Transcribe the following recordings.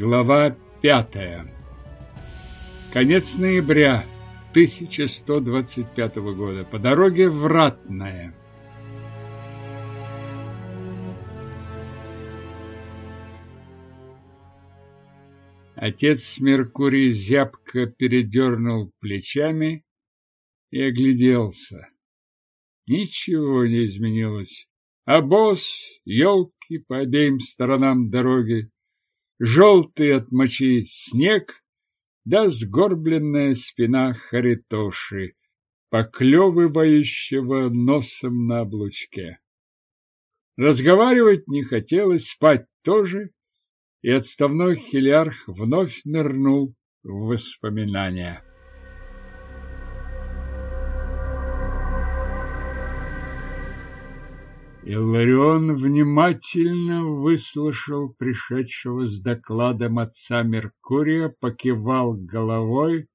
Глава пятая. Конец ноября 1125 года. По дороге в Ратное. Отец Меркурий зябко передернул плечами и огляделся. Ничего не изменилось. Обоз, елки по обеим сторонам дороги, желтый от мочи снег, да сгорбленная спина Харитоши, поклевывающего носом на облучке. Разговаривать не хотелось, спать тоже, и отставной хилярх вновь нырнул в воспоминания. Илларион внимательно выслушал пришедшего с докладом отца Меркурия, покивал головой,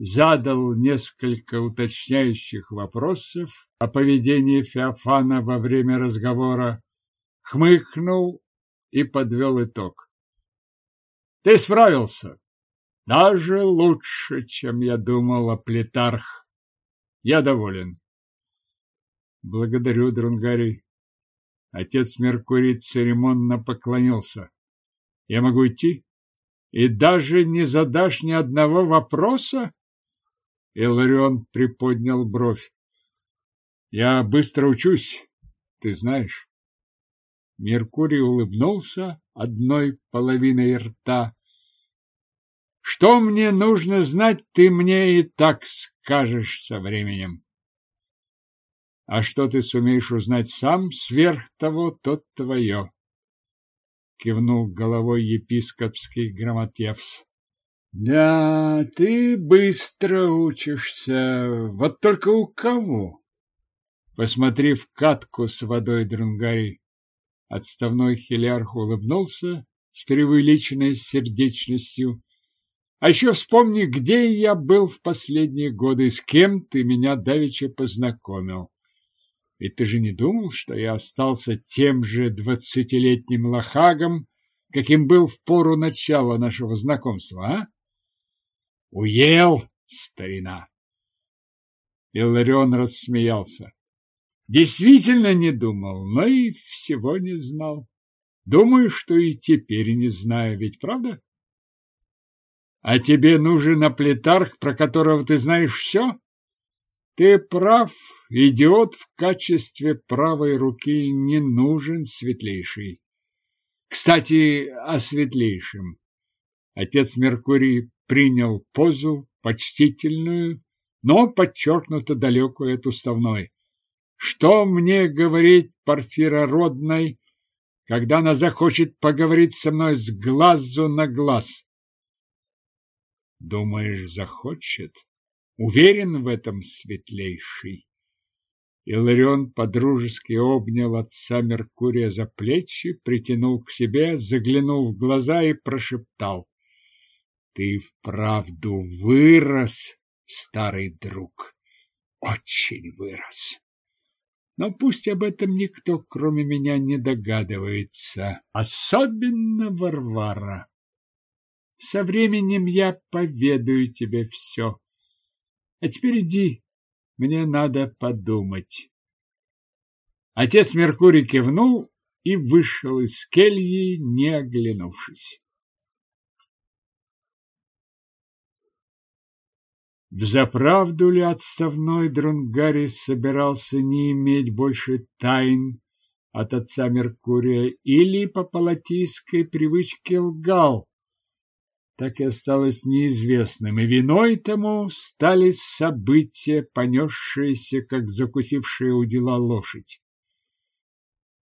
задал несколько уточняющих вопросов о поведении Феофана во время разговора, хмыкнул и подвел итог. Ты справился. Даже лучше, чем я думал о. Я доволен. Благодарю, Дрангарий. Отец Меркурий церемонно поклонился. Я могу идти? И даже не задашь ни одного вопроса? Иларион приподнял бровь. Я быстро учусь, ты знаешь. Меркурий улыбнулся одной половиной рта. Что мне нужно знать, ты мне и так скажешь со временем. А что ты сумеешь узнать сам сверх того, то твое. Кивнул головой епископский грамотевс. Да, ты быстро учишься. Вот только у кого? Посмотри в катку с водой Друнгари. Отставной хилярх улыбнулся с преувеличенной сердечностью. А еще вспомни, где я был в последние годы, с кем ты меня давеча познакомил. Ведь ты же не думал, что я остался тем же двадцатилетним лохагом, каким был в пору начала нашего знакомства, а? Уел, старина! Илларион рассмеялся. Действительно не думал, но и всего не знал. Думаю, что и теперь не знаю, ведь правда? А тебе нужен аплетарх, про которого ты знаешь все? Ты прав, идиот в качестве правой руки не нужен светлейший. Кстати, о светлейшем. Отец Меркурий принял позу почтительную, но подчеркнуто далекую от уставной. Что мне говорить Порфирородной, когда она захочет поговорить со мной с глазу на глаз? Думаешь, захочет? Уверен в этом, светлейший. Иларион подружески обнял отца Меркурия за плечи, притянул к себе, заглянул в глаза и прошептал. Ты вправду вырос, старый друг, очень вырос. Но пусть об этом никто, кроме меня, не догадывается, особенно Варвара. Со временем я поведаю тебе все. А теперь иди, мне надо подумать. Отец Меркурий кивнул и вышел из кельи, не оглянувшись. Взаправду ли отставной Дронгари собирался не иметь больше тайн от отца Меркурия или по палатийской привычке лгал, так и осталось неизвестным, и виной тому стали события, понесшиеся, как закусившая у дела лошадь.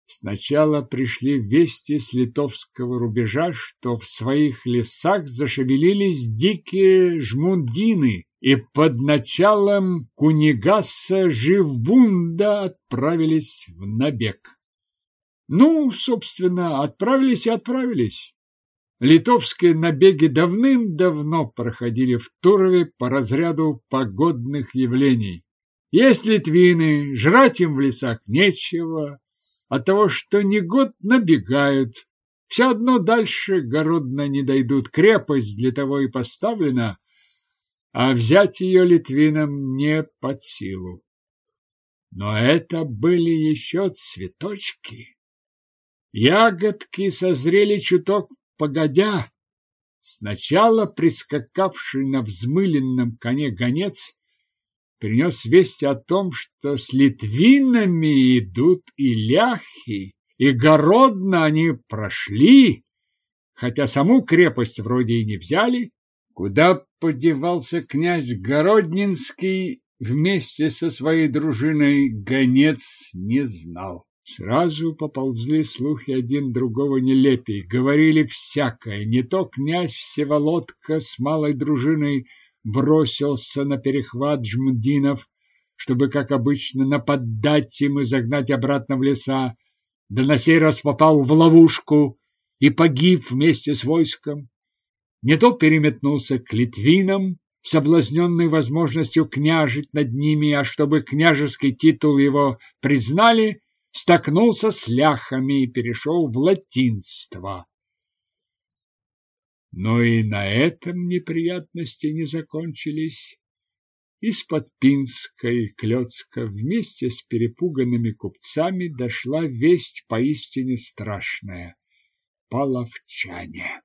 Сначала пришли вести с литовского рубежа, что в своих лесах зашевелились дикие жмундины, и под началом Кунигаса Живбунда отправились в набег. Ну, собственно, отправились и отправились. Литовские набеги давным-давно проходили в Турове по разряду погодных явлений. Есть литвины, жрать им в лесах нечего, от того, что не год набегают, Все одно дальше городно не дойдут. Крепость для того и поставлена, а взять ее литвинам не под силу. Но это были еще цветочки. Ягодки созрели чуток погодя. Сначала прискакавший на взмыленном коне гонец принес весть о том, что с литвинами идут и ляхи, и городно они прошли, хотя саму крепость вроде и не взяли. Куда подевался князь Городнинский вместе со своей дружиной, гонец не знал. Сразу поползли слухи один другого нелепей, говорили всякое. Не то князь Всеволодка с малой дружиной бросился на перехват жмдинов, чтобы, как обычно, нападать им и загнать обратно в леса, да на сей раз попал в ловушку и погиб вместе с войском. Не то переметнулся к литвинам, соблазненный возможностью княжить над ними, а чтобы княжеский титул его признали, столкнулся с ляхами и перешел в латинство. Но и на этом неприятности не закончились. Из-под Пинска и Клёцка вместе с перепуганными купцами дошла весть поистине страшная — половчане.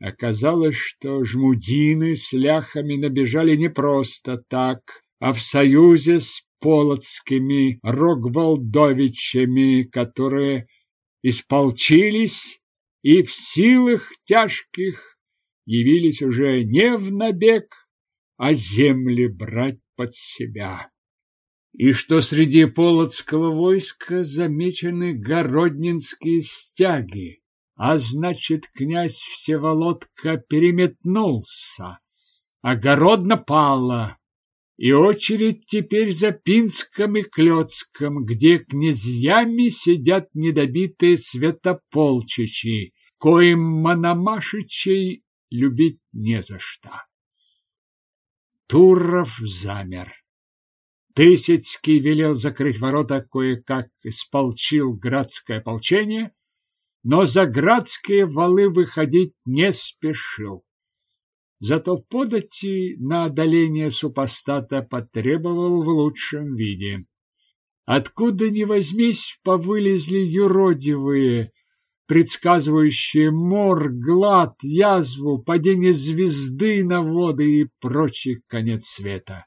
Оказалось, что жмудины с ляхами набежали не просто так, а в союзе с полоцкими Рогволдовичами, которые исполчились и в силах тяжких явились уже не в набег, а земли брать под себя. И что среди полоцкого войска замечены городнинские стяги, а значит, князь Всеволодка переметнулся, огородно пала, и очередь теперь за Пинском и Клёцком, где князьями сидят недобитые святополчичи, коим Мономашичей любить не за что. Туров замер. Тысяцкий велел закрыть ворота, кое-как исполчил градское ополчение, но за градские валы выходить не спешил. Зато подати на одоление супостата потребовал в лучшем виде. Откуда ни возьмись, повылезли юродивые, предсказывающие мор, глад, язву, падение звезды на воды и прочий конец света.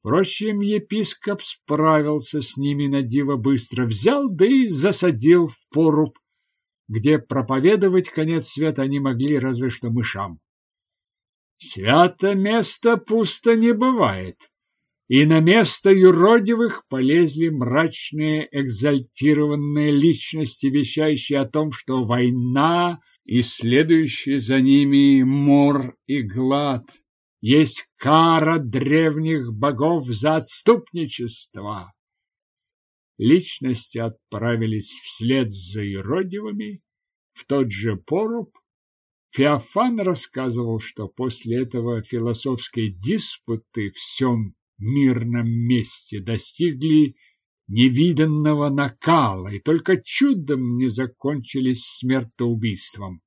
Впрочем, епископ справился с ними на диво быстро, взял да и засадил в поруб, где проповедовать конец света они могли разве что мышам. Свято место пусто не бывает, и на место юродивых полезли мрачные экзальтированные личности, вещающие о том, что война и следующие за ними мор и глад есть кара древних богов за отступничество. Личности отправились вслед за юродивыми в тот же поруб, Феофан рассказывал, что после этого философские диспуты в всем мирном месте достигли невиданного накала и только чудом не закончились смертоубийством.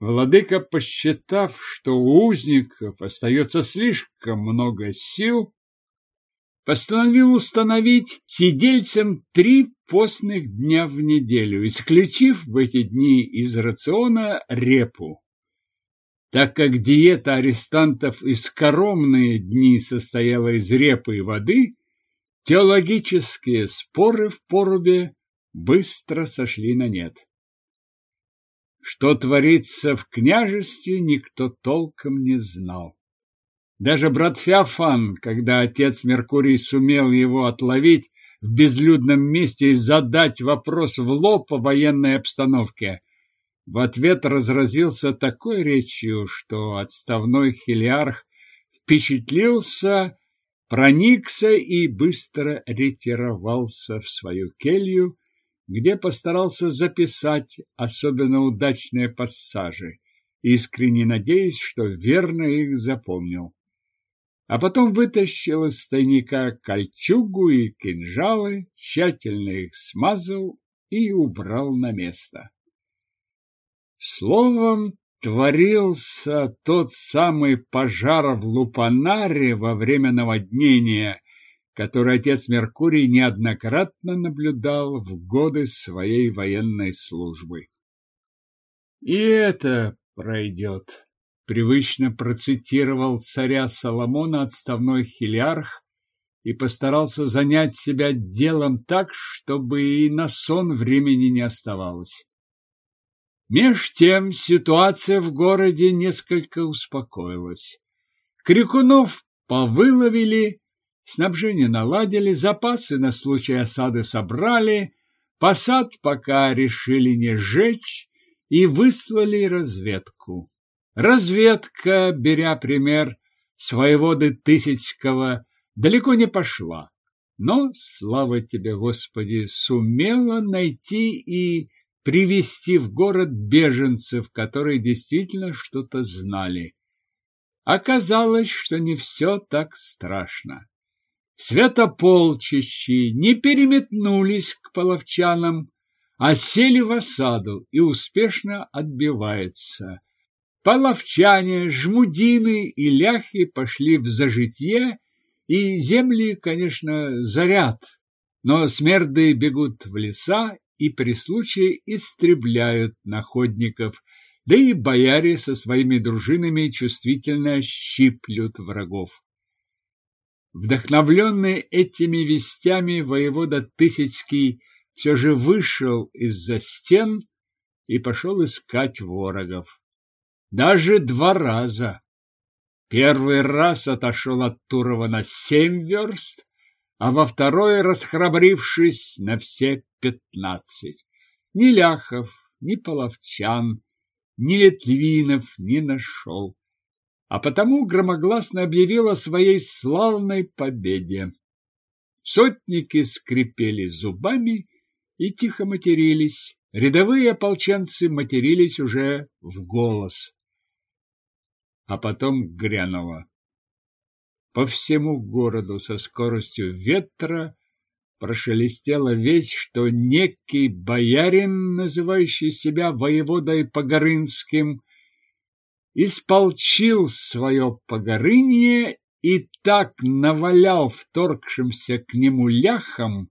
Владыка, посчитав, что у узников остается слишком много сил, постановил установить сидельцам три постных дня в неделю, исключив в эти дни из рациона репу. Так как диета арестантов и скоромные дни состояла из репы и воды, теологические споры в порубе быстро сошли на нет. Что творится в княжестве, никто толком не знал. Даже брат Феофан, когда отец Меркурий сумел его отловить в безлюдном месте и задать вопрос в лоб о военной обстановке, в ответ разразился такой речью, что отставной хелиарх впечатлился, проникся и быстро ретировался в свою келью, где постарался записать особенно удачные пассажи, искренне надеясь, что верно их запомнил а потом вытащил из тайника кольчугу и кинжалы, тщательно их смазал и убрал на место. Словом, творился тот самый пожар в Лупанаре во время наводнения, который отец Меркурий неоднократно наблюдал в годы своей военной службы. И это пройдет, привычно процитировал царя Соломона отставной хилиарх и постарался занять себя делом так, чтобы и на сон времени не оставалось. Меж тем ситуация в городе несколько успокоилась. Крикунов повыловили, снабжение наладили, запасы на случай осады собрали, посад пока решили не сжечь и выслали разведку. Разведка, беря пример с воеводы Тысячкова, далеко не пошла, но, слава тебе, Господи, сумела найти и привести в город беженцев, которые действительно что-то знали. Оказалось, что не все так страшно. Святополчищи не переметнулись к половчанам, а сели в осаду и успешно отбиваются. Половчане, жмудины и ляхи пошли в зажитье, и земли, конечно, заряд, но смерды бегут в леса и при случае истребляют находников, да и бояре со своими дружинами чувствительно щиплют врагов. Вдохновленный этими вестями воевода Тысяцкий все же вышел из-за стен и пошел искать ворогов. Даже два раза. Первый раз отошел от Турова на семь верст, а во второй, расхрабрившись на все пятнадцать. Ни ляхов, ни половчан, ни литвинов не нашел, а потому громогласно объявил о своей славной победе. Сотники скрипели зубами и тихо матерились, рядовые ополченцы матерились уже в голос. А потом грянуло. По всему городу со скоростью ветра прошелестела весть, что некий боярин, называющий себя воеводой Погорынским, исполчил свое Погорынье и так навалял вторгшимся к нему ляхам,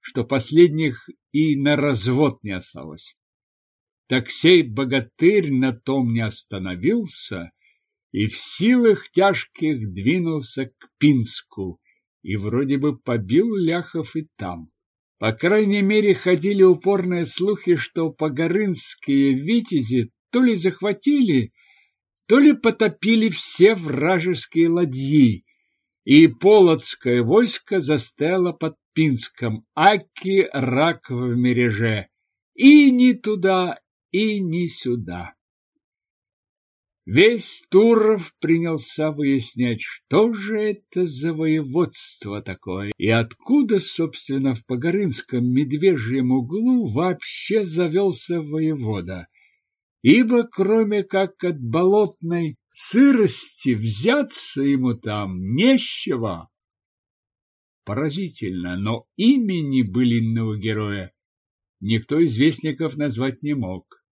что последних и на развод не осталось. Так сей богатырь на том не остановился и в силах тяжких двинулся к Пинску и вроде бы побил ляхов и там. По крайней мере, ходили упорные слухи, что погорынские витязи то ли захватили, то ли потопили все вражеские ладьи, и полоцкое войско застряло под Пинском, аки рак в мереже, и ни туда, и ни сюда. Весь Туров принялся выяснять, что же это за воеводство такое и откуда, собственно, в Погорынском медвежьем углу вообще завелся воевода. Ибо кроме как от болотной сырости взяться ему там нечего. Поразительно, но имени былинного героя никто из вестников назвать не мог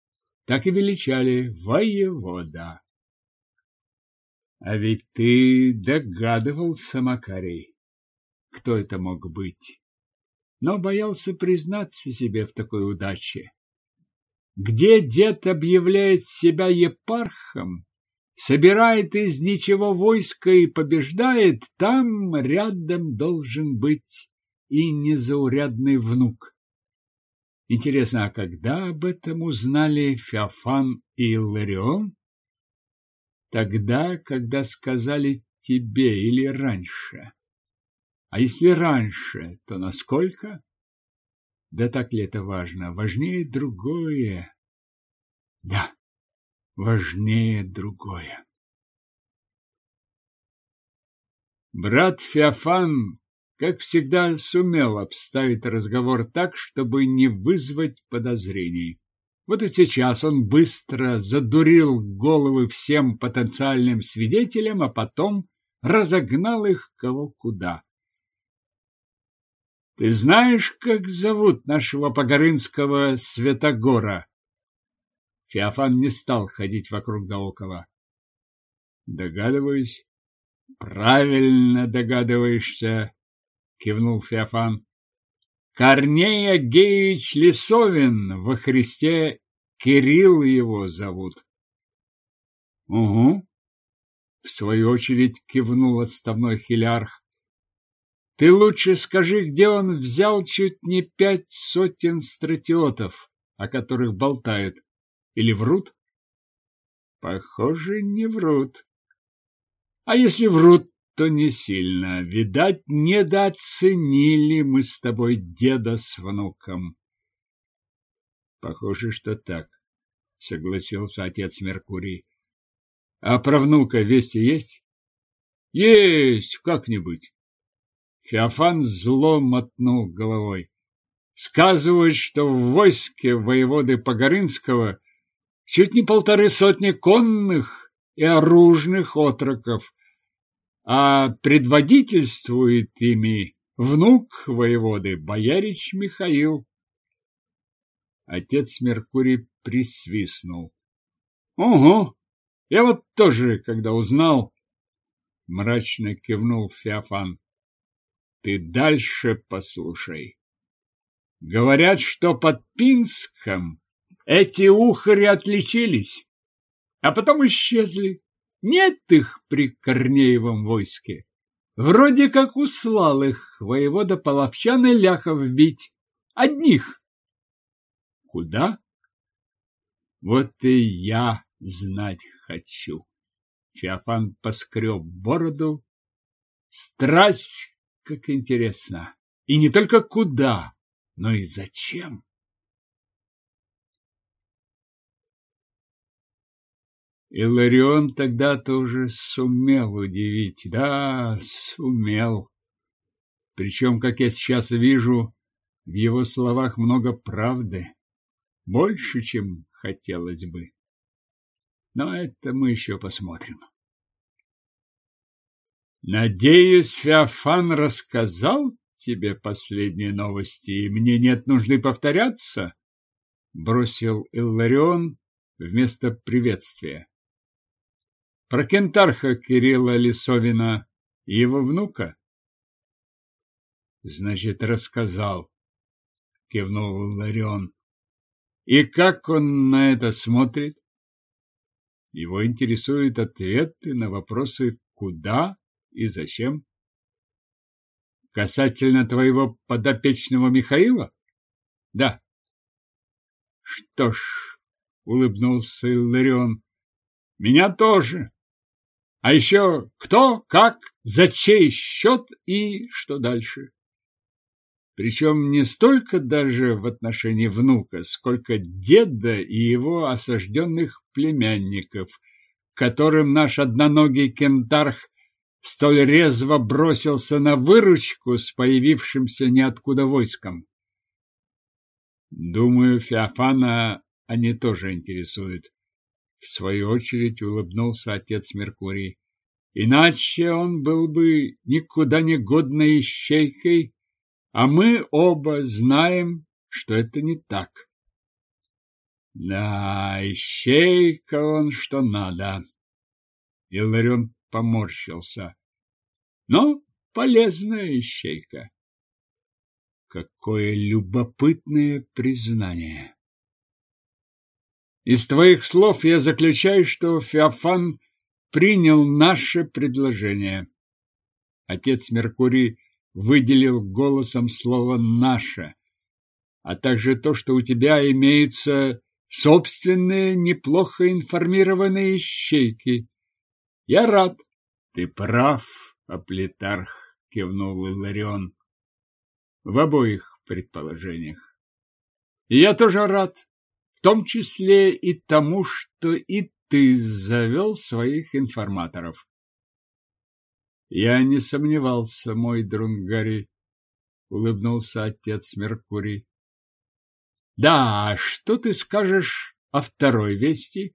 так и величали воевода. А ведь ты догадывался, Макарий, кто это мог быть, но боялся признаться себе в такой удаче. Где дед объявляет себя епархом, собирает из ничего войска и побеждает, там рядом должен быть и незаурядный внук. Интересно, а когда об этом узнали Феофан и Илларион? Тогда, когда сказали тебе или раньше? А если раньше, то насколько? Да так ли это важно? Важнее другое. Да, важнее другое. Брат Феофан как всегда, сумел обставить разговор так, чтобы не вызвать подозрений. Вот и сейчас он быстро задурил головы всем потенциальным свидетелям, а потом разогнал их кого куда. Ты знаешь, как зовут нашего Погорынского Святогора? Феофан не стал ходить вокруг да около. Догадываюсь. Правильно догадываешься, кивнул Феофан. Корней Агеевич Лисовин во Христе Кирилл его зовут. Угу. В свою очередь кивнул отставной хилярх. Ты лучше скажи, где он взял чуть не пять сотен стратиотов, о которых болтают. Или врут? Похоже, не врут. А если врут, то не сильно. Видать, недооценили мы с тобой деда с внуком. Похоже, что так, согласился отец Меркурий. А про внука вести есть? Есть, как-нибудь. Феофан зло мотнул головой. Сказывают, что в войске воеводы Погорынского чуть не полторы сотни конных и оружных отроков, а предводительствует ими внук воеводы, боярич Михаил. Отец Меркурий присвистнул. — Ого! Я вот тоже, когда узнал, мрачно кивнул Феофан. Ты дальше послушай. Говорят, что под Пинском эти ухари отличились, а потом исчезли. Нет их при Корнеевом войске. Вроде как услал их воевода Половчан и Ляхов бить. Одних. Куда? Вот и я знать хочу. Феофан поскреб бороду. Страсть как интересно. И не только куда, но и зачем. Иларион тогда-то уже сумел удивить. Да, сумел. Причем, как я сейчас вижу, в его словах много правды. Больше, чем хотелось бы. Но это мы еще посмотрим. Надеюсь, Феофан рассказал тебе последние новости, и мне нет нужды повторяться, бросил Илларион вместо приветствия. Про кентарха Кирилла Лисовина и его внука? Значит, рассказал, кивнул Илларион. И как он на это смотрит? Его интересуют ответы на вопросы «куда?» И зачем? Касательно твоего подопечного Михаила? Да. Что ж, улыбнулся Илларион, меня тоже. А еще кто, как, за чей счет и что дальше. Причем не столько даже в отношении внука, сколько деда и его осажденных племянников, которым наш одноногий кентарх столь резво бросился на выручку с появившимся ниоткуда войском. Думаю, Феофана они тоже интересуют. В свою очередь улыбнулся отец Меркурий. Иначе он был бы никуда не годной ищейкой, а мы оба знаем, что это не так. Да, ищейка он что надо. Илларион поморщился. Но полезная ищейка. Какое любопытное признание. Из твоих слов я заключаю, что Феофан принял наше предложение. Отец Меркурий выделил голосом слово «наше», а также то, что у тебя имеются собственные неплохо информированные ищейки. Я рад. Ты прав, Аплетарх, кивнул Иларион. В обоих предположениях. И я тоже рад, том числе и тому, что и ты завел своих информаторов. Я не сомневался, мой Друнгари, улыбнулся отец Меркурий. Да, что ты скажешь о второй вести?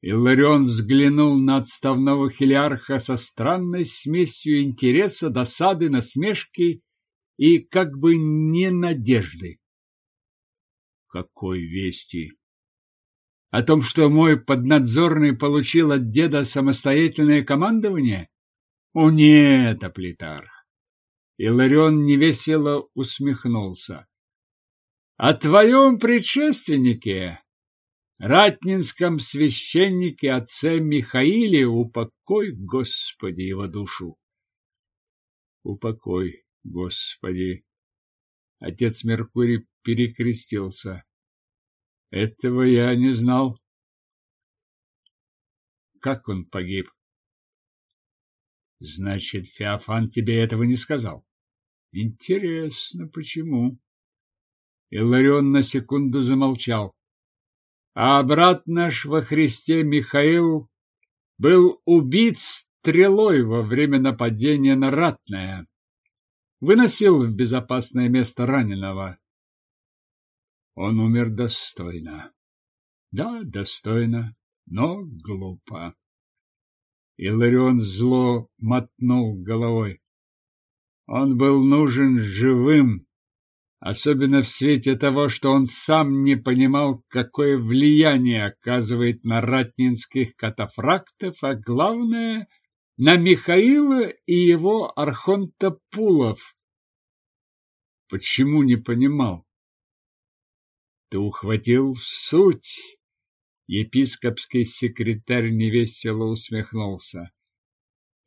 Илларион взглянул на отставного хилиарха со странной смесью интереса, досады, насмешки и как бы не надежды. Какой вести? О том, что мой поднадзорный получил от деда самостоятельное командование? О нет, Аплитар. Иларион невесело усмехнулся. О твоем предшественнике, ратнинском священнике отце Михаиле, упокой, Господи, его душу. Упокой, Господи. Отец Меркурий перекрестился. Этого я не знал. Как он погиб? Значит, Феофан тебе этого не сказал. Интересно, почему? Иларион на секунду замолчал. А брат наш во Христе Михаил был убит стрелой во время нападения на Ратное. Выносил в безопасное место раненого. Он умер достойно. Да, достойно, но глупо. Иларион зло мотнул головой. Он был нужен живым, особенно в свете того, что он сам не понимал, какое влияние оказывает на ратнинских катафрактов, а главное — на Михаила и его архонта Пулов. Почему не понимал? Ты ухватил суть. Епископский секретарь невесело усмехнулся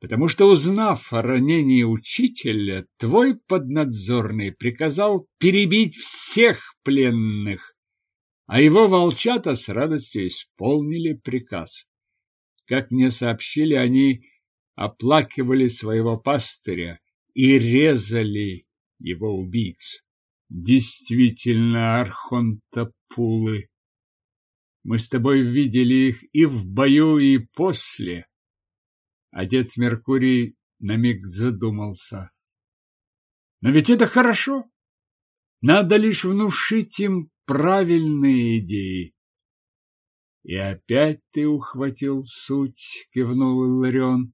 потому что, узнав о ранении учителя, твой поднадзорный приказал перебить всех пленных, а его волчата с радостью исполнили приказ. Как мне сообщили, они оплакивали своего пастыря и резали его убийц. Действительно, архонтопулы. Мы с тобой видели их и в бою, и после. Отец Меркурий на миг задумался. Но ведь это хорошо. Надо лишь внушить им правильные идеи. И опять ты ухватил суть, кивнул Иларион.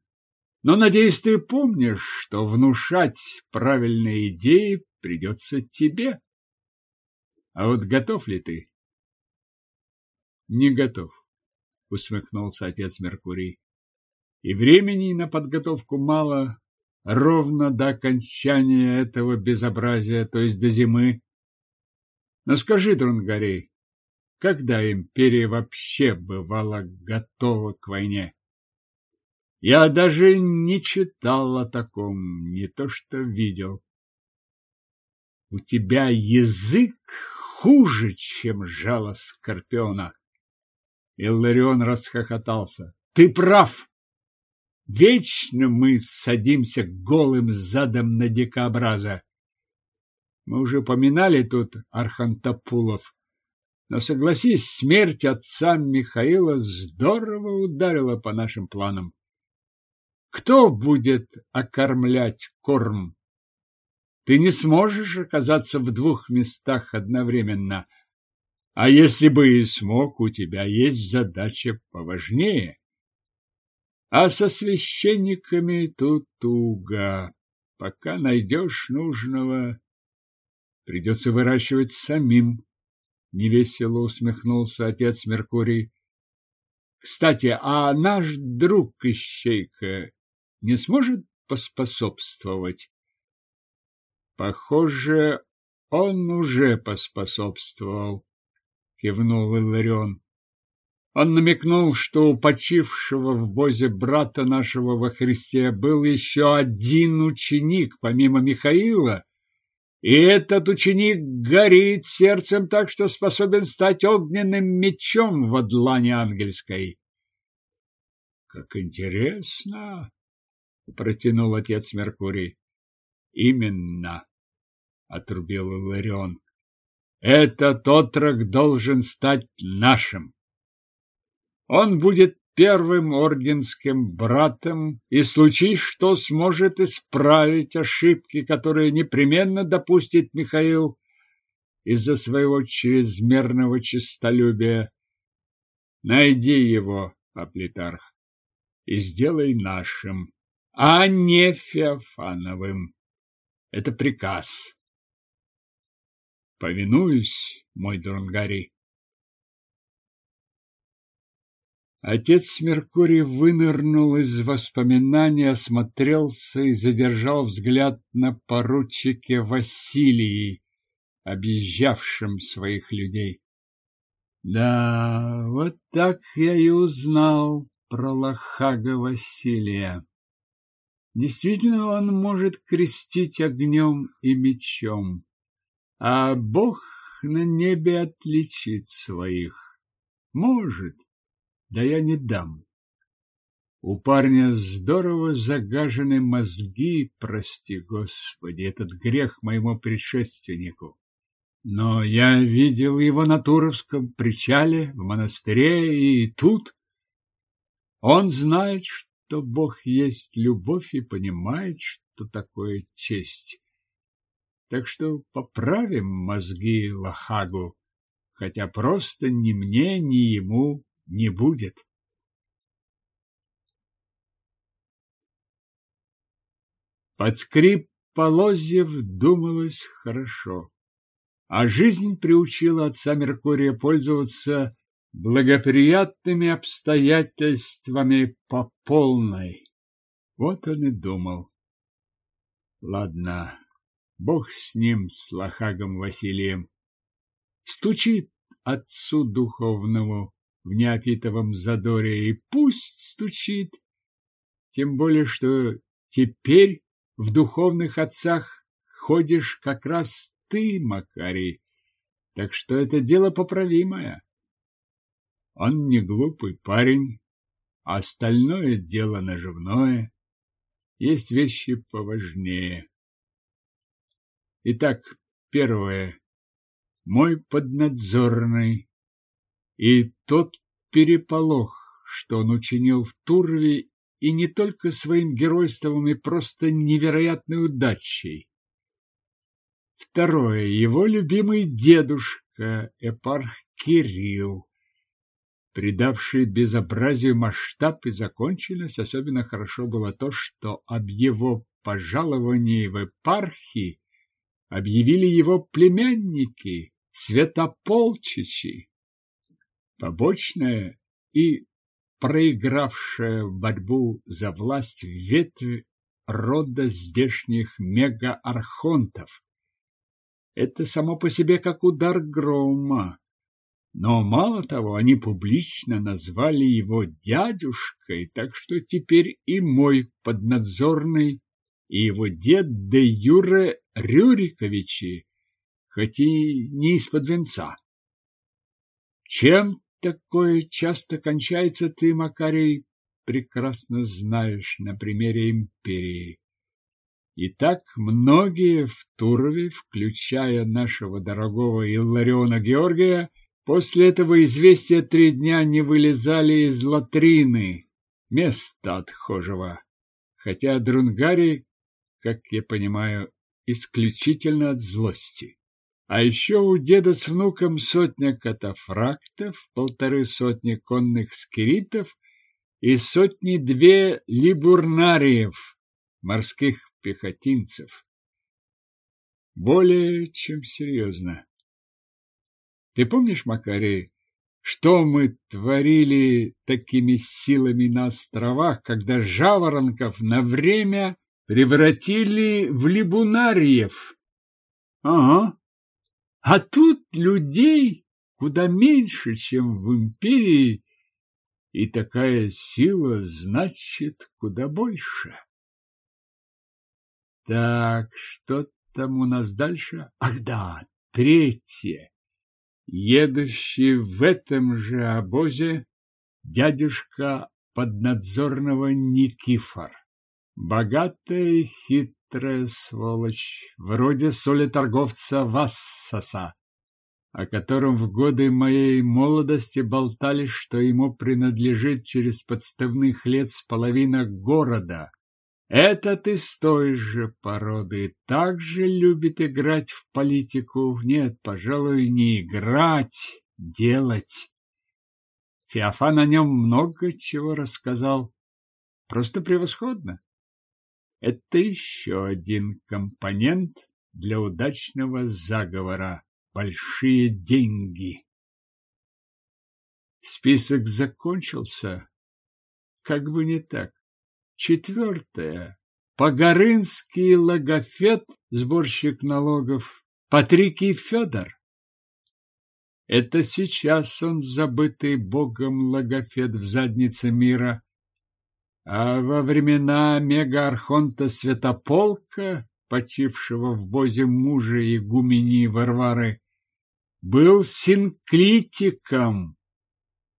Но, надеюсь, ты помнишь, что внушать правильные идеи придется тебе. А вот готов ли ты? Не готов, усмехнулся отец Меркурий и времени на подготовку мало, ровно до окончания этого безобразия, то есть до зимы. Но скажи, Дронгарей, когда империя вообще бывала готова к войне? Я даже не читал о таком, не то что видел. У тебя язык хуже, чем жало скорпиона. Илларион расхохотался. Ты прав. Вечно мы садимся голым задом на дикообраза. Мы уже поминали тут Архантопулов. Но согласись, смерть отца Михаила здорово ударила по нашим планам. Кто будет окормлять корм? Ты не сможешь оказаться в двух местах одновременно. А если бы и смог, у тебя есть задача поважнее. А со священниками тут туго. Пока найдешь нужного, придется выращивать самим. Невесело усмехнулся отец Меркурий. Кстати, а наш друг Ищейка не сможет поспособствовать? Похоже, он уже поспособствовал, кивнул Илларион. Он намекнул, что у почившего в Бозе брата нашего во Христе был еще один ученик, помимо Михаила, и этот ученик горит сердцем так, что способен стать огненным мечом в длани ангельской. — Как интересно! — протянул отец Меркурий. — Именно, — отрубил Иларион. — Этот отрок должен стать нашим. Он будет первым орденским братом и, случись что, сможет исправить ошибки, которые непременно допустит Михаил из-за своего чрезмерного честолюбия. Найди его, Аплитарх, и сделай нашим, а не Феофановым. Это приказ. Повинуюсь, мой Дронгари. Отец Меркурий вынырнул из воспоминаний, осмотрелся и задержал взгляд на поручике Василии, объезжавшем своих людей. Да, вот так я и узнал про Лохага Василия. Действительно, он может крестить огнем и мечом, а Бог на небе отличит своих. Может, да я не дам. У парня здорово загажены мозги, прости господи, этот грех моему предшественнику. Но я видел его на Туровском причале, в монастыре и тут. Он знает, что Бог есть любовь и понимает, что такое честь. Так что поправим мозги Лохагу, хотя просто ни мне, ни ему не будет. Под скрип полозьев думалось хорошо, а жизнь приучила отца Меркурия пользоваться благоприятными обстоятельствами по полной. Вот он и думал. Ладно, бог с ним, с Лохагом Василием. Стучит отцу духовному в неофитовом задоре, и пусть стучит. Тем более, что теперь в духовных отцах ходишь как раз ты, Макарий, так что это дело поправимое. Он не глупый парень, а остальное дело наживное. Есть вещи поважнее. Итак, первое. Мой поднадзорный и тот переполох, что он учинил в Турве, и не только своим геройством и просто невероятной удачей. Второе. Его любимый дедушка, эпарх Кирилл, придавший безобразию масштаб и законченность, особенно хорошо было то, что об его пожаловании в епархии объявили его племянники, святополчичи побочная и проигравшая борьбу за власть ветвь рода здешних мега-архонтов. Это само по себе как удар грома. Но мало того, они публично назвали его дядюшкой, так что теперь и мой поднадзорный, и его дед де Юре Рюриковичи, хоть и не из-под венца. Чем такое часто кончается, ты, Макарий, прекрасно знаешь на примере империи. И так многие в Турове, включая нашего дорогого Иллариона Георгия, после этого известия три дня не вылезали из латрины, места отхожего. Хотя Друнгари, как я понимаю, исключительно от злости. А еще у деда с внуком сотня катафрактов, полторы сотни конных скиритов и сотни-две либурнариев, морских пехотинцев. Более чем серьезно. Ты помнишь, Макарий, что мы творили такими силами на островах, когда жаворонков на время превратили в либунариев? Ага, а тут людей куда меньше, чем в империи, и такая сила значит куда больше. Так, что там у нас дальше? Ах да, третье. Едущий в этом же обозе дядюшка поднадзорного Никифор. Богатая и хитрая сволочь, вроде солеторговца Вассаса, о котором в годы моей молодости болтали, что ему принадлежит через подставных лет половина города. Этот из той же породы также любит играть в политику. Нет, пожалуй, не играть, делать. Феофан о нем много чего рассказал. Просто превосходно. Это еще один компонент для удачного заговора. Большие деньги. Список закончился. Как бы не так. Четвертое. Погорынский логофет, сборщик налогов, Патрикий Федор. Это сейчас он забытый богом логофет в заднице мира, а во времена мега-архонта Святополка, почившего в бозе мужа и гумени Варвары, был синклитиком,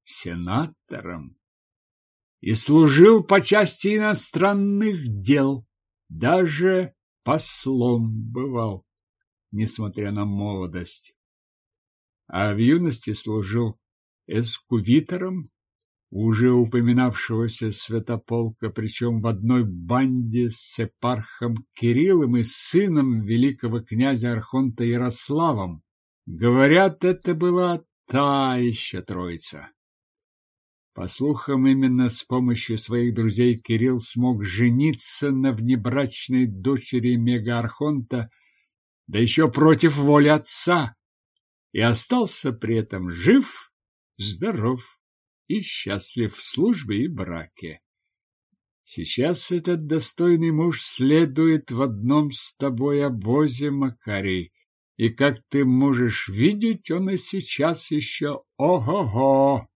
сенатором и служил по части иностранных дел, даже послом бывал, несмотря на молодость. А в юности служил эскувитором уже упоминавшегося святополка, причем в одной банде с епархом Кириллом и сыном великого князя Архонта Ярославом. Говорят, это была та еще троица. По слухам, именно с помощью своих друзей Кирилл смог жениться на внебрачной дочери мегаархонта, да еще против воли отца, и остался при этом жив, здоров и счастлив в службе и браке. Сейчас этот достойный муж следует в одном с тобой обозе, Макарий, и, как ты можешь видеть, он и сейчас еще ого-го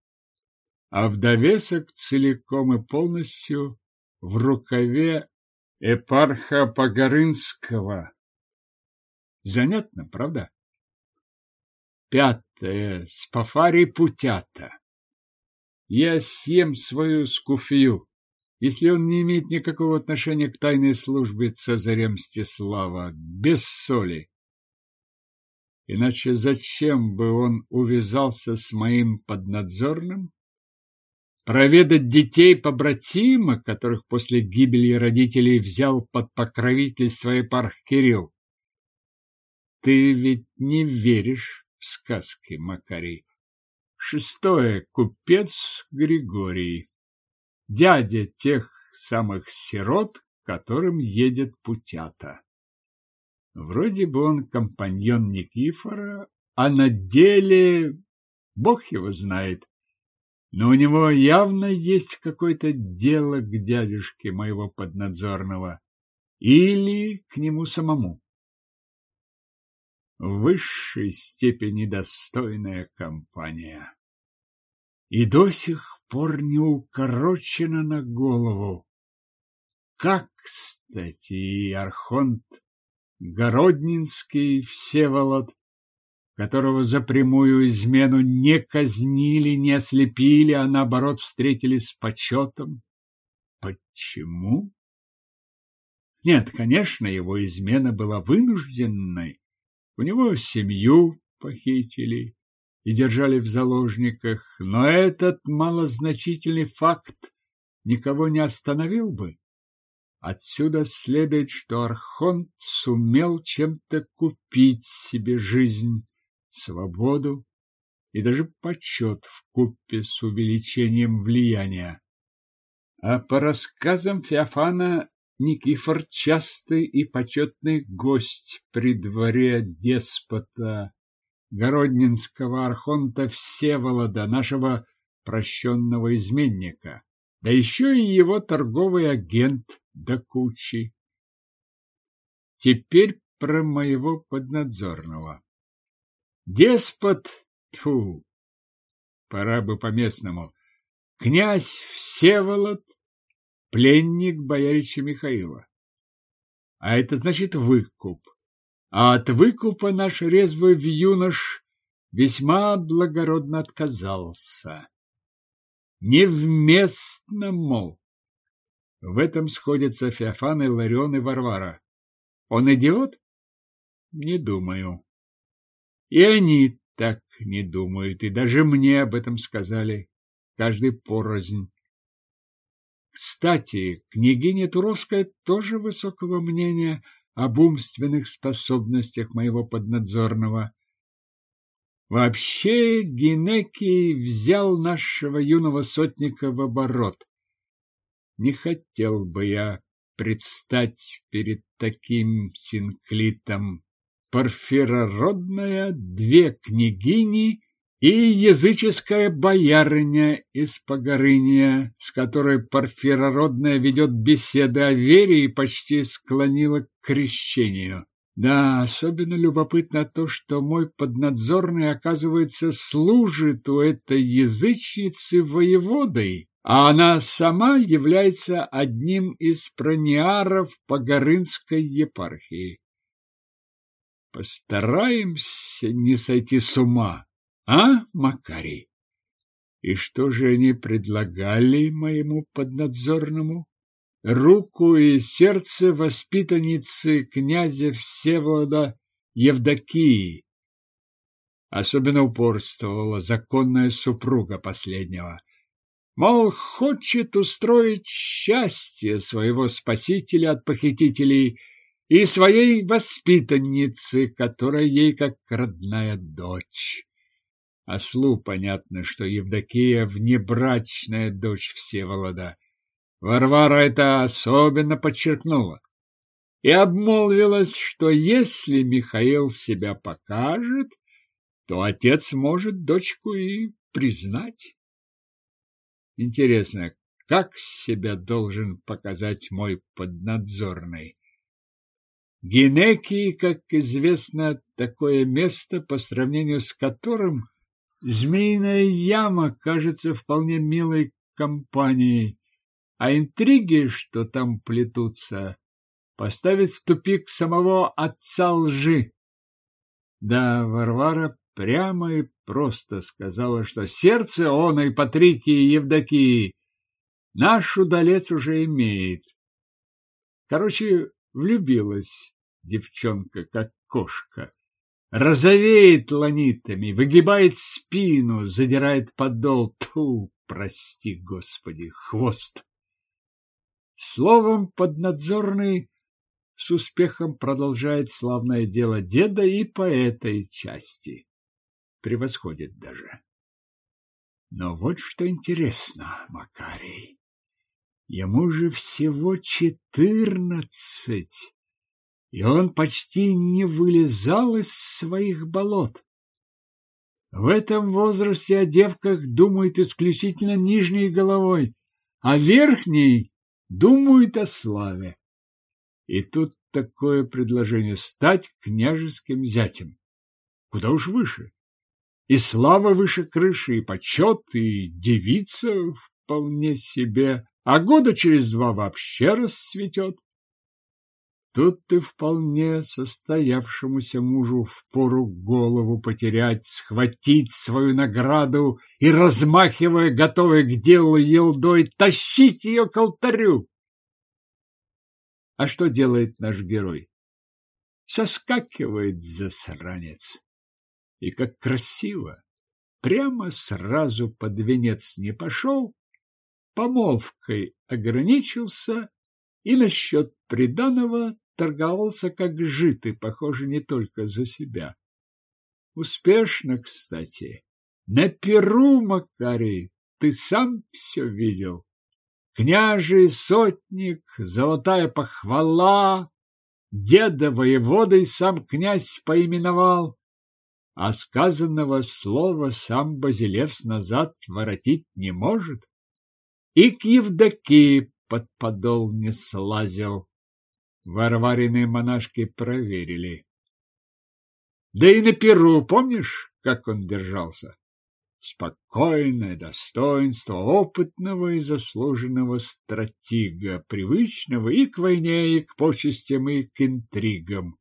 а в довесок целиком и полностью в рукаве епарха Погорынского. Занятно, правда? Пятое. Спафарий Путята. Я съем свою скуфью, если он не имеет никакого отношения к тайной службе Цезаря Мстислава, без соли. Иначе зачем бы он увязался с моим поднадзорным? проведать детей побратима, которых после гибели родителей взял под покровительство епарх Кирилл. Ты ведь не веришь в сказки, Макарий. Шестое. Купец Григорий. Дядя тех самых сирот, которым едет путята. Вроде бы он компаньон Никифора, а на деле бог его знает но у него явно есть какое-то дело к дядюшке моего поднадзорного или к нему самому. В высшей степени достойная компания. И до сих пор не укорочена на голову. Как, кстати, и Архонт Городнинский Всеволод которого за прямую измену не казнили, не ослепили, а наоборот встретили с почетом. Почему? Нет, конечно, его измена была вынужденной. У него семью похитили и держали в заложниках, но этот малозначительный факт никого не остановил бы. Отсюда следует, что Архонт сумел чем-то купить себе жизнь свободу и даже почет в купе с увеличением влияния. А по рассказам Феофана Никифор частый и почетный гость при дворе деспота Городнинского архонта Всеволода, нашего прощенного изменника, да еще и его торговый агент до кучи. Теперь про моего поднадзорного. Деспот, тьфу, пора бы по-местному, князь Всеволод, пленник боярича Михаила. А это значит выкуп. А от выкупа наш резвый юнош весьма благородно отказался. Невместно, мол. В этом сходятся Феофан и Ларион и Варвара. Он идиот? Не думаю. И они так не думают, и даже мне об этом сказали, каждый порознь. Кстати, княгиня Туровская тоже высокого мнения об умственных способностях моего поднадзорного. Вообще Генекий взял нашего юного сотника в оборот. Не хотел бы я предстать перед таким синклитом. Порфирородная, две княгини и языческая боярыня из Погорыния, с которой Порфирородная ведет беседы о вере и почти склонила к крещению. Да, особенно любопытно то, что мой поднадзорный, оказывается, служит у этой язычницы воеводой, а она сама является одним из прониаров Погорынской епархии. Постараемся не сойти с ума, а, Макарий? И что же они предлагали моему поднадзорному? руку и сердце воспитанницы князя Всеволода Евдокии. Особенно упорствовала законная супруга последнего. Мол, хочет устроить счастье своего спасителя от похитителей и своей воспитанницы, которая ей как родная дочь. Ослу понятно, что Евдокия внебрачная дочь Всеволода. Варвара это особенно подчеркнула и обмолвилась, что если Михаил себя покажет, то отец может дочку и признать. Интересно, как себя должен показать мой поднадзорный? Генекии, как известно, такое место, по сравнению с которым змеиная яма кажется вполне милой компанией а интриги, что там плетутся, поставит в тупик самого отца лжи. Да, Варвара прямо и просто сказала, что сердце он и Патрики и Евдокии наш удалец уже имеет. Короче, влюбилась девчонка, как кошка. Розовеет ланитами, выгибает спину, задирает подол. Ту, прости, Господи, хвост. Словом, поднадзорный с успехом продолжает славное дело деда и по этой части. Превосходит даже. Но вот что интересно, Макарий. Ему же всего четырнадцать, и он почти не вылезал из своих болот. В этом возрасте о девках думает исключительно нижней головой, а верхней думают о славе. И тут такое предложение стать княжеским зятем. Куда уж выше. И слава выше крыши, и почет, и девица вполне себе, а года через два вообще расцветет. Тут ты вполне состоявшемуся мужу впору голову потерять, схватить свою награду и, размахивая, готовый к делу елдой, тащить ее к алтарю. А что делает наш герой? Соскакивает засранец. И как красиво! Прямо сразу под венец не пошел, помолвкой ограничился и насчет приданого торговался как житый, похоже, не только за себя. Успешно, кстати. На Перу, Макарий, ты сам все видел. Княжий сотник, золотая похвала, деда воеводой сам князь поименовал, а сказанного слова сам Базилевс назад воротить не может. И к Евдокии под подол не слазил. Варварины монашки проверили. Да и на Перу, помнишь, как он держался? Спокойное достоинство опытного и заслуженного стратега, привычного и к войне, и к почестям, и к интригам.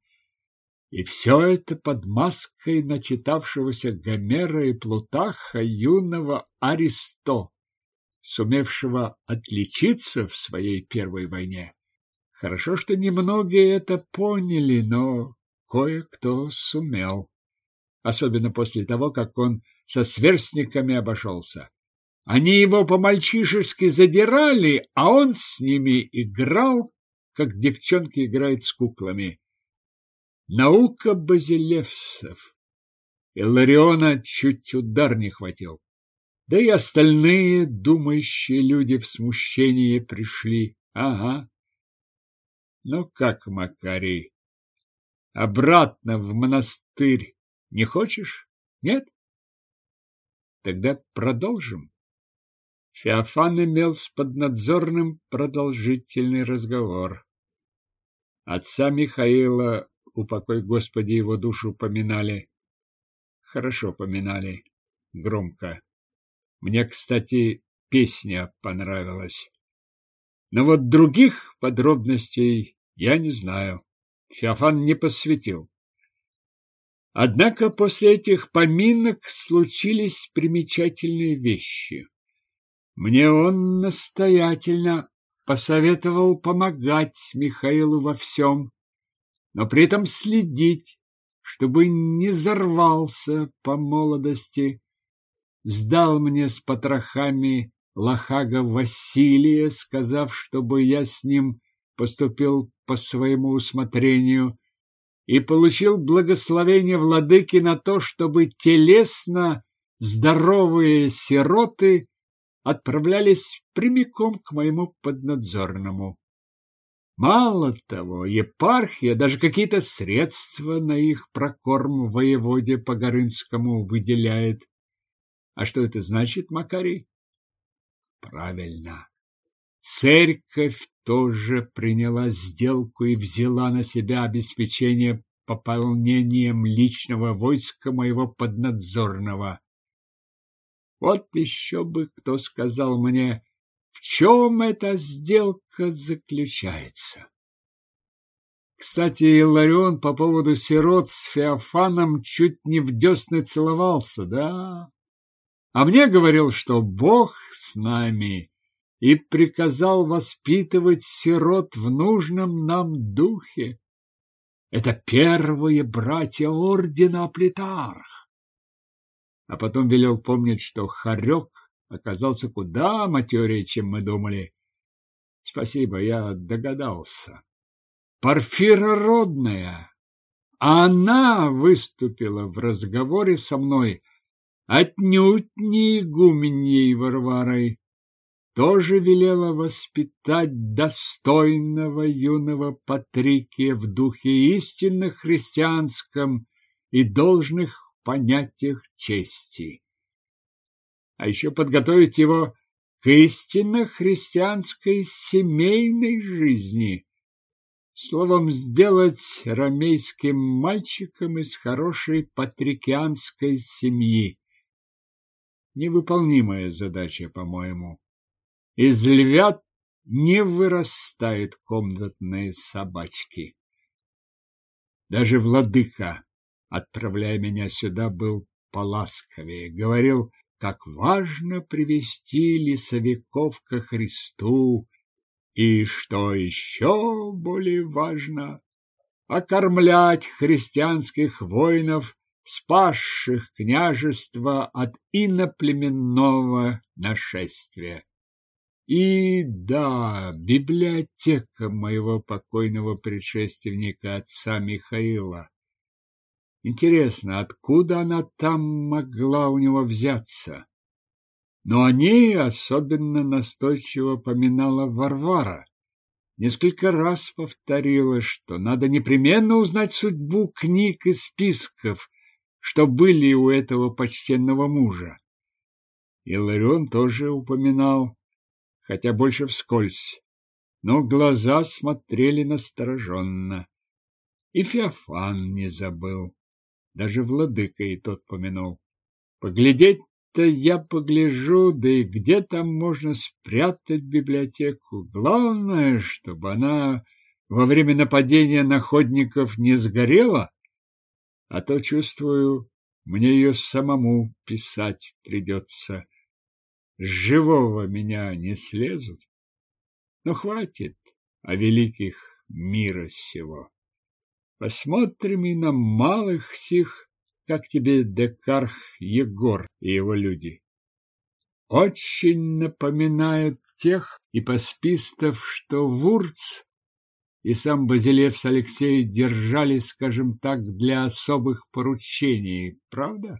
И все это под маской начитавшегося Гомера и Плутаха юного Аристо, сумевшего отличиться в своей первой войне. Хорошо, что немногие это поняли, но кое-кто сумел. Особенно после того, как он со сверстниками обошелся. Они его по-мальчишески задирали, а он с ними играл, как девчонки играют с куклами. Наука базилевсов. Илариона чуть удар не хватил. Да и остальные думающие люди в смущение пришли. Ага, Ну как, Макарий, обратно в монастырь не хочешь? Нет? Тогда продолжим. Феофан имел с поднадзорным продолжительный разговор. Отца Михаила, упокой Господи его душу, поминали. Хорошо поминали, громко. Мне, кстати, песня понравилась. Но вот других подробностей я не знаю. Феофан не посвятил. Однако после этих поминок случились примечательные вещи. Мне он настоятельно посоветовал помогать Михаилу во всем, но при этом следить, чтобы не взорвался по молодости. Сдал мне с потрохами Лохага Василия, сказав, чтобы я с ним поступил по своему усмотрению и получил благословение владыки на то, чтобы телесно здоровые сироты отправлялись прямиком к моему поднадзорному. Мало того, епархия даже какие-то средства на их прокорм воеводе Погорынскому выделяет. А что это значит, Макарий? Правильно. Церковь тоже приняла сделку и взяла на себя обеспечение пополнением личного войска моего поднадзорного. Вот еще бы кто сказал мне, в чем эта сделка заключается. Кстати, Иларион по поводу сирот с Феофаном чуть не в десны целовался, да? А мне говорил, что Бог с нами и приказал воспитывать сирот в нужном нам духе. Это первые братья ордена Плитарх. А потом велел помнить, что Харек оказался куда матерее, чем мы думали. Спасибо, я догадался. Порфира родная, а она выступила в разговоре со мной отнюдь не игуменьей Варварой, тоже велела воспитать достойного юного Патрикия в духе истинно христианском и должных понятиях чести. А еще подготовить его к истинно христианской семейной жизни, словом, сделать ромейским мальчиком из хорошей патрикианской семьи. Невыполнимая задача, по-моему. Из львят не вырастают комнатные собачки. Даже владыка, отправляя меня сюда, был поласковее, говорил, как важно привести лесовиков ко Христу, и, что еще более важно, окормлять христианских воинов спасших княжество от иноплеменного нашествия. И да, библиотека моего покойного предшественника отца Михаила. Интересно, откуда она там могла у него взяться? Но о ней особенно настойчиво поминала Варвара. Несколько раз повторила, что надо непременно узнать судьбу книг и списков, что были у этого почтенного мужа. Иларион тоже упоминал, хотя больше вскользь, но глаза смотрели настороженно. И Феофан не забыл, даже владыка и тот помянул. Поглядеть-то я погляжу, да и где там можно спрятать библиотеку. Главное, чтобы она во время нападения находников не сгорела, а то, чувствую, мне ее самому писать придется. С живого меня не слезут. Но хватит о великих мира сего. Посмотрим и на малых сих, как тебе Декарх Егор и его люди. Очень напоминают тех ипоспистов, что в Урц и сам Базилев с Алексеем держали, скажем так, для особых поручений, правда?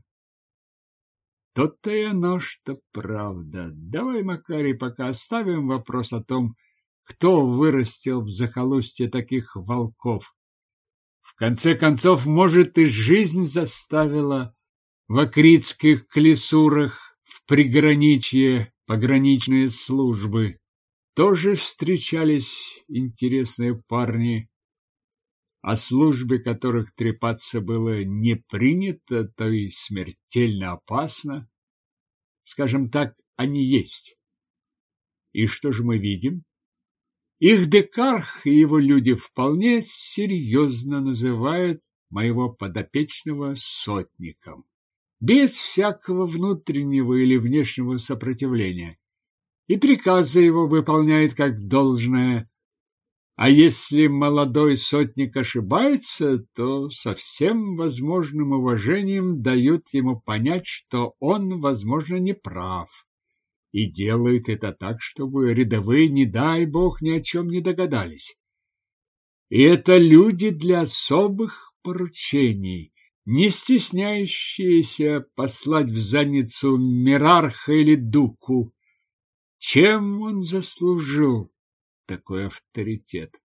То-то и оно, что правда. Давай, Макарий, пока оставим вопрос о том, Кто вырастил в захолустье таких волков? В конце концов, может, и жизнь заставила в акритских клесурах в приграничье пограничные службы. Тоже встречались интересные парни, о службе которых трепаться было не принято, то и смертельно опасно. Скажем так, они есть. И что же мы видим? Их декарх и его люди вполне серьезно называют моего подопечного сотником, без всякого внутреннего или внешнего сопротивления, и приказы его выполняет как должное, а если молодой сотник ошибается, то со всем возможным уважением дают ему понять, что он, возможно, не прав. И делают это так, чтобы рядовые, не дай бог, ни о чем не догадались. И это люди для особых поручений, не стесняющиеся послать в задницу Мирарха или Дуку. Чем он заслужил такой авторитет.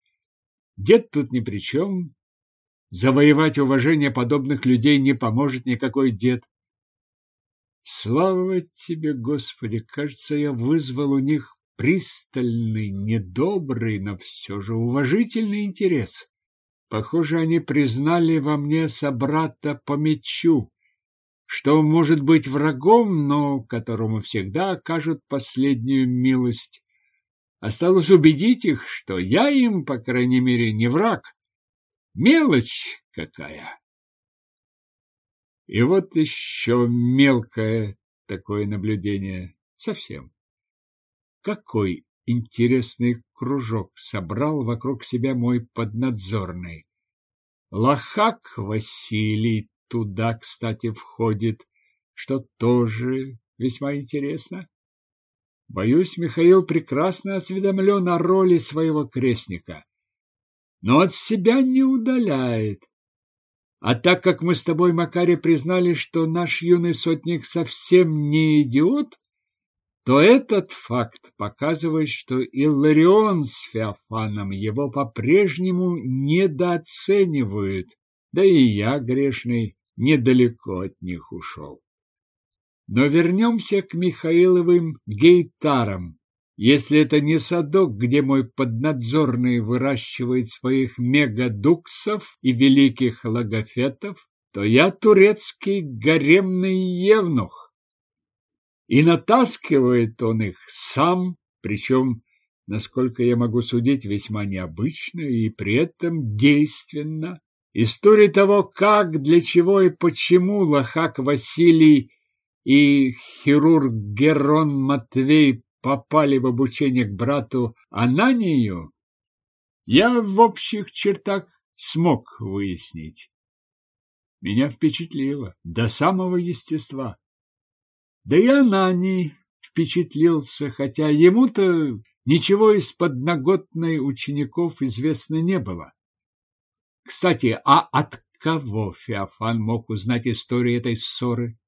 Дед тут ни при чем. Завоевать уважение подобных людей не поможет никакой дед. Слава тебе, Господи! Кажется, я вызвал у них пристальный, недобрый, но все же уважительный интерес. Похоже, они признали во мне собрата по мечу, что может быть врагом, но которому всегда окажут последнюю милость. Осталось убедить их, что я им, по крайней мере, не враг. Мелочь какая. И вот еще мелкое такое наблюдение. Совсем. Какой интересный кружок собрал вокруг себя мой поднадзорный. Лохак Василий туда, кстати, входит, что тоже весьма интересно. Боюсь, Михаил прекрасно осведомлен о роли своего крестника, но от себя не удаляет. А так как мы с тобой, Макаре, признали, что наш юный сотник совсем не идиот, то этот факт показывает, что Илларион с Феофаном его по-прежнему недооценивают, да и я, грешный, недалеко от них ушел. Но вернемся к Михаиловым гейтарам. Если это не садок, где мой поднадзорный выращивает своих мегадуксов и великих логофетов, то я турецкий гаремный евнух. И натаскивает он их сам, причем, насколько я могу судить, весьма необычно и при этом действенно. История того, как, для чего и почему Лохак Василий и хирург Герон Матвей попали в обучение к брату Ананию, я в общих чертах смог выяснить. Меня впечатлило до самого естества. Да и Ананий впечатлился, хотя ему-то ничего из подноготной учеников известно не было. Кстати, а от кого Феофан мог узнать историю этой ссоры?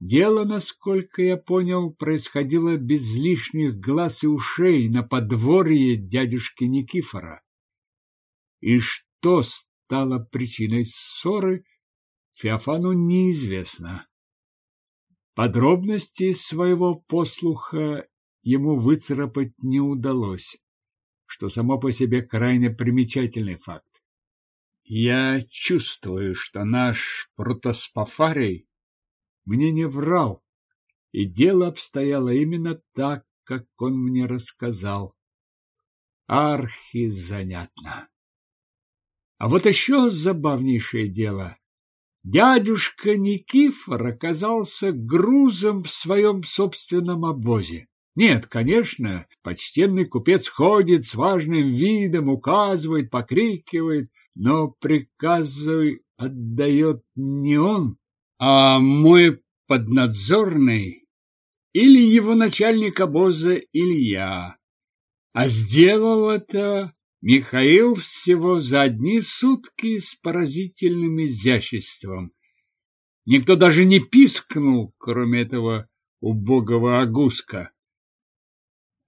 Дело, насколько я понял, происходило без лишних глаз и ушей на подворье дядюшки Никифора. И что стало причиной ссоры, Феофану неизвестно. Подробности своего послуха ему выцарапать не удалось, что само по себе крайне примечательный факт. Я чувствую, что наш протоспофарий мне не врал, и дело обстояло именно так, как он мне рассказал. Архи занятно. А вот еще забавнейшее дело. Дядюшка Никифор оказался грузом в своем собственном обозе. Нет, конечно, почтенный купец ходит с важным видом, указывает, покрикивает, но приказы отдает не он, а мой поднадзорный или его начальник обоза Илья. А сделал это Михаил всего за одни сутки с поразительным изяществом. Никто даже не пискнул, кроме этого убогого Агуска.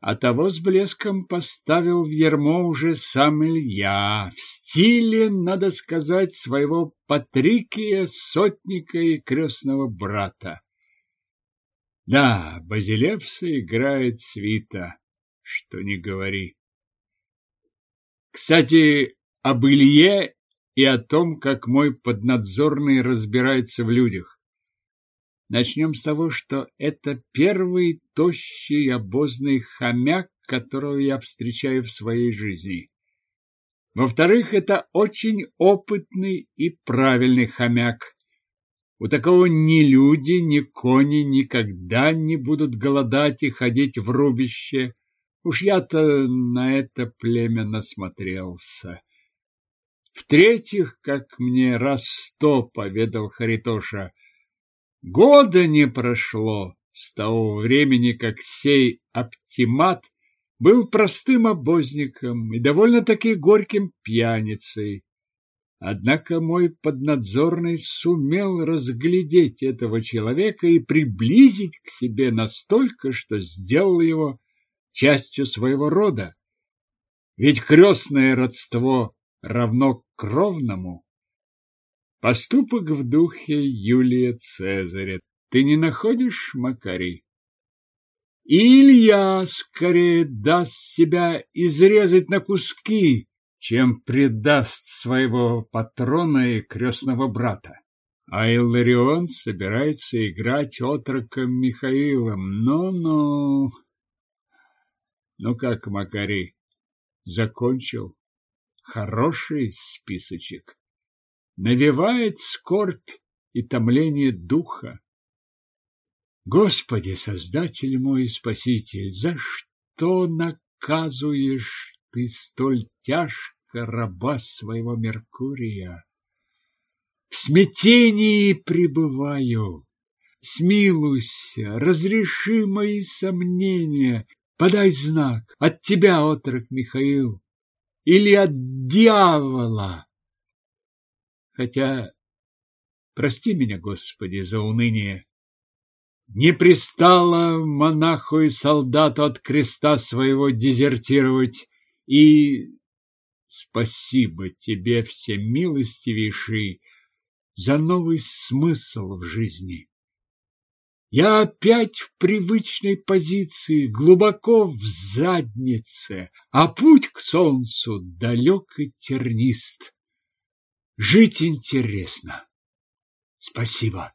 А того с блеском поставил в ермо уже сам Илья, в стиле, надо сказать, своего Патрикия, сотника и крестного брата. Да, Базилевса играет свита, что не говори. Кстати, об Илье и о том, как мой поднадзорный разбирается в людях. Начнем с того, что это первый тощий обозный хомяк, которого я встречаю в своей жизни. Во-вторых, это очень опытный и правильный хомяк. У такого ни люди, ни кони никогда не будут голодать и ходить в рубище. Уж я-то на это племя насмотрелся. В-третьих, как мне раз сто поведал Харитоша, Года не прошло с того времени, как сей оптимат был простым обозником и довольно-таки горьким пьяницей. Однако мой поднадзорный сумел разглядеть этого человека и приблизить к себе настолько, что сделал его частью своего рода. Ведь крестное родство равно кровному. Поступок в духе Юлия Цезаря. Ты не находишь, Макарий? Илья скорее даст себя изрезать на куски, чем предаст своего патрона и крестного брата. А Илларион собирается играть отроком Михаилом. Ну-ну. Ну как, Макарий, закончил? Хороший списочек навевает скорбь и томление духа. Господи, Создатель мой и Спаситель, за что наказуешь ты столь тяжко раба своего Меркурия? В смятении пребываю. Смилуйся, разреши мои сомнения, подай знак от тебя, отрок Михаил, или от дьявола. Хотя, прости меня, Господи, за уныние. Не пристало монаху и солдату от креста своего дезертировать, и спасибо тебе, всемилостивейший, за новый смысл в жизни. Я опять в привычной позиции, глубоко в заднице, а путь к солнцу далек и тернист. Жить интересно. Спасибо.